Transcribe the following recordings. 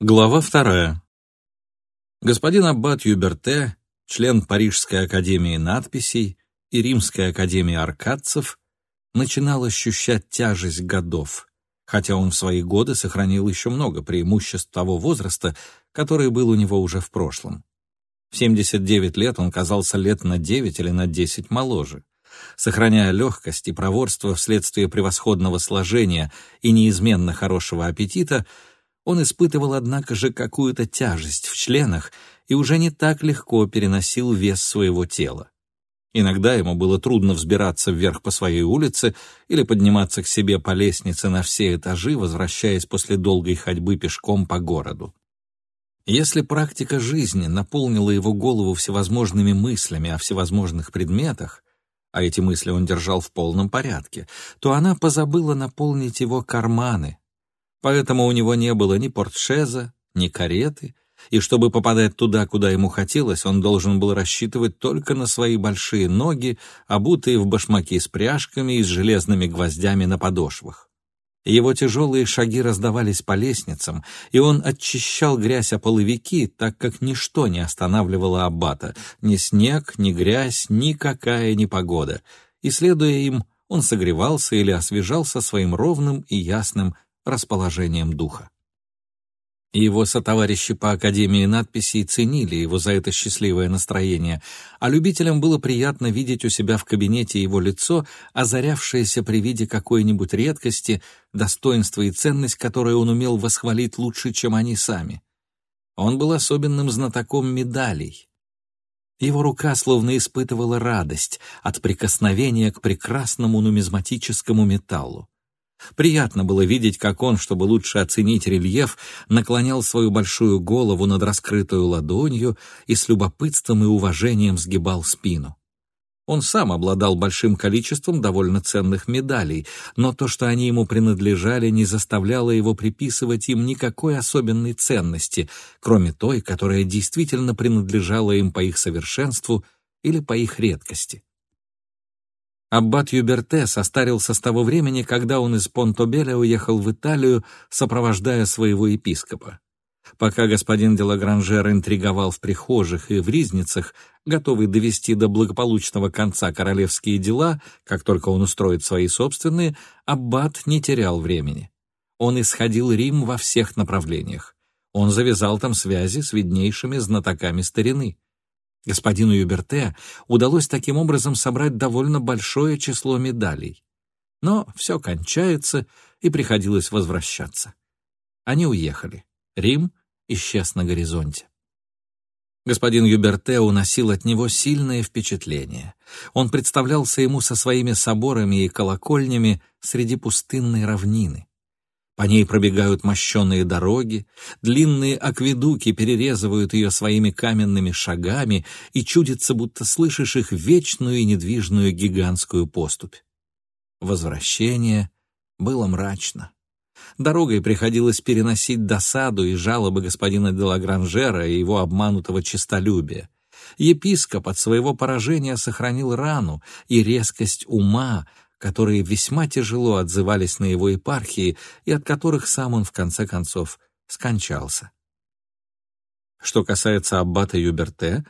Глава вторая. Господин Аббат Юберте, член Парижской академии надписей и Римской академии аркадцев, начинал ощущать тяжесть годов, хотя он в свои годы сохранил еще много преимуществ того возраста, который был у него уже в прошлом. В 79 лет он казался лет на 9 или на 10 моложе. Сохраняя легкость и проворство вследствие превосходного сложения и неизменно хорошего аппетита, он испытывал, однако же, какую-то тяжесть в членах и уже не так легко переносил вес своего тела. Иногда ему было трудно взбираться вверх по своей улице или подниматься к себе по лестнице на все этажи, возвращаясь после долгой ходьбы пешком по городу. Если практика жизни наполнила его голову всевозможными мыслями о всевозможных предметах, а эти мысли он держал в полном порядке, то она позабыла наполнить его карманы, поэтому у него не было ни портшеза, ни кареты, и чтобы попадать туда, куда ему хотелось, он должен был рассчитывать только на свои большие ноги, обутые в башмаки с пряжками и с железными гвоздями на подошвах. Его тяжелые шаги раздавались по лестницам, и он очищал грязь о половики, так как ничто не останавливало аббата, ни снег, ни грязь, никакая непогода, и, следуя им, он согревался или освежался своим ровным и ясным расположением духа. Его сотоварищи по Академии надписей ценили его за это счастливое настроение, а любителям было приятно видеть у себя в кабинете его лицо, озарявшееся при виде какой-нибудь редкости, достоинства и ценность, которую он умел восхвалить лучше, чем они сами. Он был особенным знатоком медалей. Его рука словно испытывала радость от прикосновения к прекрасному нумизматическому металлу. Приятно было видеть, как он, чтобы лучше оценить рельеф, наклонял свою большую голову над раскрытую ладонью и с любопытством и уважением сгибал спину. Он сам обладал большим количеством довольно ценных медалей, но то, что они ему принадлежали, не заставляло его приписывать им никакой особенной ценности, кроме той, которая действительно принадлежала им по их совершенству или по их редкости. Аббат Юберте состарился с того времени, когда он из Понтобеля уехал в Италию, сопровождая своего епископа. Пока господин де Лагранжер интриговал в прихожих и в ризницах, готовый довести до благополучного конца королевские дела, как только он устроит свои собственные, аббат не терял времени. Он исходил Рим во всех направлениях. Он завязал там связи с виднейшими знатоками старины. Господину Юберте удалось таким образом собрать довольно большое число медалей. Но все кончается, и приходилось возвращаться. Они уехали. Рим исчез на горизонте. Господин Юберте уносил от него сильное впечатление. Он представлялся ему со своими соборами и колокольнями среди пустынной равнины. По ней пробегают мощенные дороги, длинные акведуки перерезывают ее своими каменными шагами, и чудится, будто слышишь их вечную и недвижную гигантскую поступь. Возвращение было мрачно. Дорогой приходилось переносить досаду и жалобы господина де Лагранжера и его обманутого честолюбия. Епископ от своего поражения сохранил рану и резкость ума, которые весьма тяжело отзывались на его епархии и от которых сам он в конце концов скончался. Что касается аббата Юберте,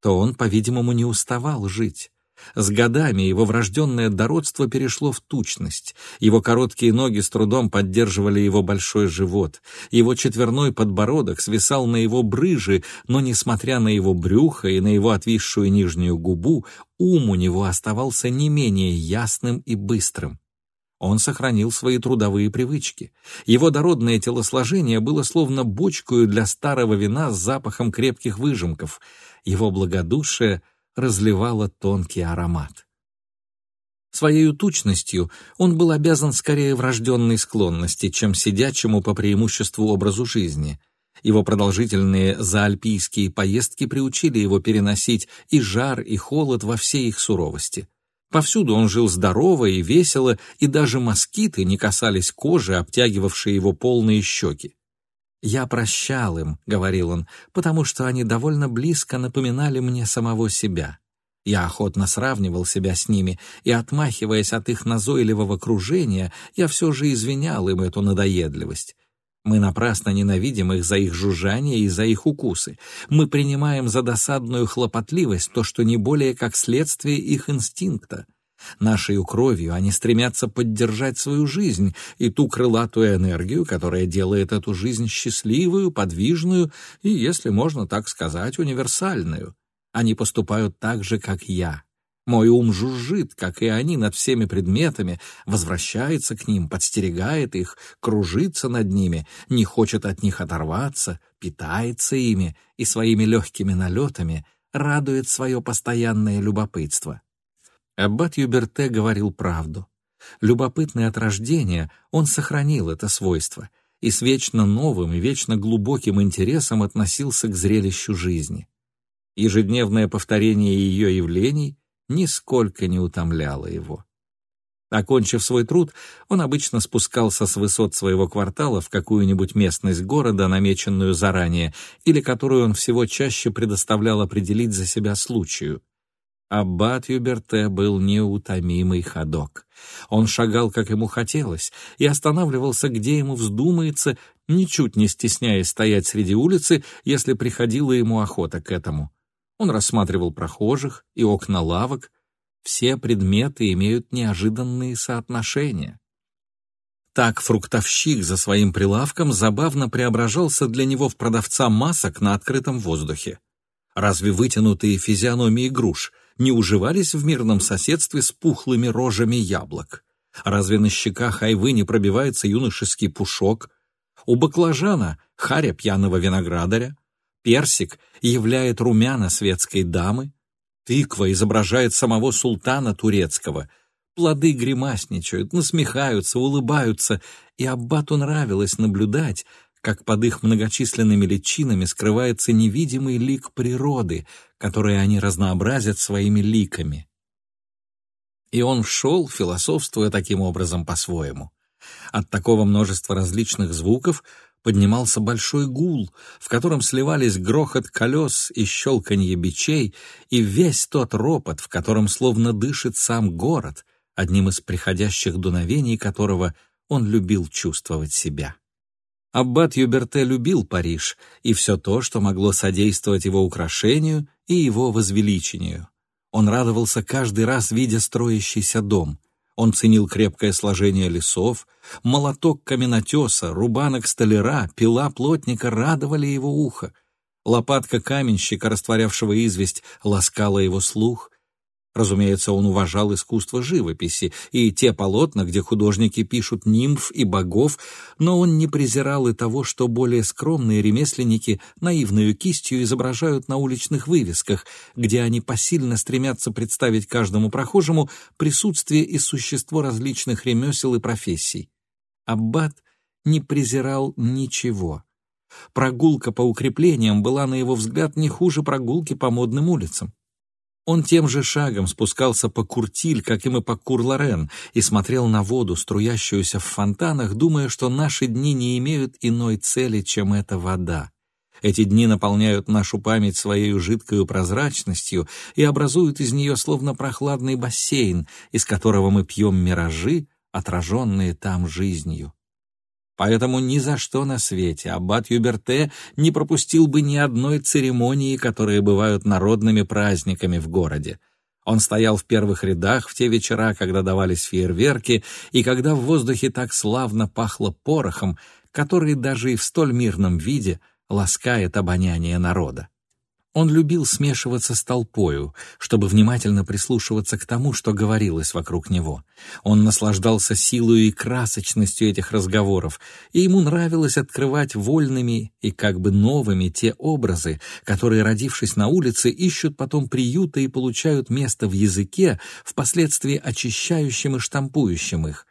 то он, по-видимому, не уставал жить. С годами его врожденное дородство перешло в тучность, его короткие ноги с трудом поддерживали его большой живот, его четверной подбородок свисал на его брыжи, но, несмотря на его брюхо и на его отвисшую нижнюю губу, ум у него оставался не менее ясным и быстрым. Он сохранил свои трудовые привычки. Его дородное телосложение было словно бочкою для старого вина с запахом крепких выжимков. Его благодушие — разливала тонкий аромат. Своей тучностью он был обязан скорее врожденной склонности, чем сидячему по преимуществу образу жизни. Его продолжительные заальпийские поездки приучили его переносить и жар, и холод во всей их суровости. Повсюду он жил здорово и весело, и даже москиты не касались кожи, обтягивавшей его полные щеки. «Я прощал им», — говорил он, «потому что они довольно близко напоминали мне самого себя. Я охотно сравнивал себя с ними, и, отмахиваясь от их назойливого кружения, я все же извинял им эту надоедливость. Мы напрасно ненавидим их за их жужжание и за их укусы. Мы принимаем за досадную хлопотливость то, что не более как следствие их инстинкта. Нашей кровью они стремятся поддержать свою жизнь и ту крылатую энергию, которая делает эту жизнь счастливую, подвижную и, если можно так сказать, универсальную. Они поступают так же, как я. Мой ум жужжит, как и они, над всеми предметами, возвращается к ним, подстерегает их, кружится над ними, не хочет от них оторваться, питается ими и своими легкими налетами радует свое постоянное любопытство. Аббат Юберте говорил правду. Любопытный от рождения, он сохранил это свойство и с вечно новым и вечно глубоким интересом относился к зрелищу жизни. Ежедневное повторение ее явлений нисколько не утомляло его. Окончив свой труд, он обычно спускался с высот своего квартала в какую-нибудь местность города, намеченную заранее, или которую он всего чаще предоставлял определить за себя случаю. Аббат Юберте был неутомимый ходок. Он шагал, как ему хотелось, и останавливался, где ему вздумается, ничуть не стесняясь стоять среди улицы, если приходила ему охота к этому. Он рассматривал прохожих и окна лавок. Все предметы имеют неожиданные соотношения. Так фруктовщик за своим прилавком забавно преображался для него в продавца масок на открытом воздухе. Разве вытянутые физиономии груш не уживались в мирном соседстве с пухлыми рожами яблок? Разве на щеках айвы не пробивается юношеский пушок? У баклажана — харя пьяного виноградаря, Персик являет румяна светской дамы, тыква изображает самого султана турецкого, плоды гримасничают, насмехаются, улыбаются, и Аббату нравилось наблюдать, как под их многочисленными личинами скрывается невидимый лик природы, который они разнообразят своими ликами. И он шел, философствуя таким образом по-своему. От такого множества различных звуков поднимался большой гул, в котором сливались грохот колес и щелканье бичей, и весь тот ропот, в котором словно дышит сам город, одним из приходящих дуновений которого он любил чувствовать себя. Аббат Юберте любил Париж и все то, что могло содействовать его украшению и его возвеличению. Он радовался каждый раз, видя строящийся дом — он ценил крепкое сложение лесов, молоток каменотеса, рубанок столяра, пила плотника радовали его ухо. Лопатка каменщика, растворявшего известь, ласкала его слух. Разумеется, он уважал искусство живописи и те полотна, где художники пишут нимф и богов, но он не презирал и того, что более скромные ремесленники наивную кистью изображают на уличных вывесках, где они посильно стремятся представить каждому прохожему присутствие и существо различных ремесел и профессий. Аббат не презирал ничего. Прогулка по укреплениям была, на его взгляд, не хуже прогулки по модным улицам. Он тем же шагом спускался по Куртиль, как и мы по Кур-Лорен, и смотрел на воду, струящуюся в фонтанах, думая, что наши дни не имеют иной цели, чем эта вода. Эти дни наполняют нашу память своей жидкой прозрачностью и образуют из нее словно прохладный бассейн, из которого мы пьем миражи, отраженные там жизнью. Поэтому ни за что на свете аббат Юберте не пропустил бы ни одной церемонии, которые бывают народными праздниками в городе. Он стоял в первых рядах в те вечера, когда давались фейерверки, и когда в воздухе так славно пахло порохом, который даже и в столь мирном виде ласкает обоняние народа. Он любил смешиваться с толпою, чтобы внимательно прислушиваться к тому, что говорилось вокруг него. Он наслаждался силой и красочностью этих разговоров, и ему нравилось открывать вольными и как бы новыми те образы, которые, родившись на улице, ищут потом приюта и получают место в языке, впоследствии очищающим и штампующим их.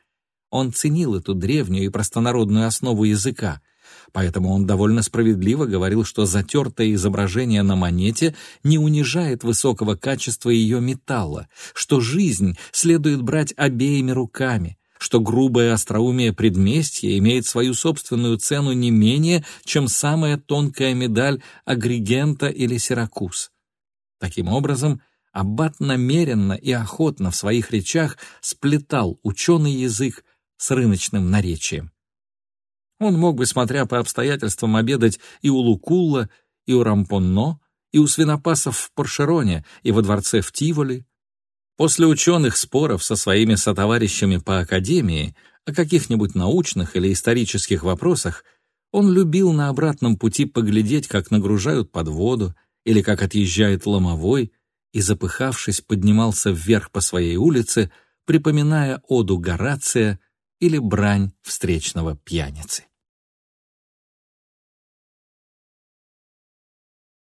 Он ценил эту древнюю и простонародную основу языка — Поэтому он довольно справедливо говорил, что затертое изображение на монете не унижает высокого качества ее металла, что жизнь следует брать обеими руками, что грубое остроумие предместья имеет свою собственную цену не менее, чем самая тонкая медаль Агригента или Сиракуз. Таким образом, Аббат намеренно и охотно в своих речах сплетал ученый язык с рыночным наречием. Он мог бы, смотря по обстоятельствам, обедать и у Лукулла, и у Рампонно, и у свинопасов в Поршероне, и во дворце в Тиволи. После ученых споров со своими сотоварищами по академии о каких-нибудь научных или исторических вопросах он любил на обратном пути поглядеть, как нагружают под воду или как отъезжает ломовой, и, запыхавшись, поднимался вверх по своей улице, припоминая оду Горация или брань встречного пьяницы.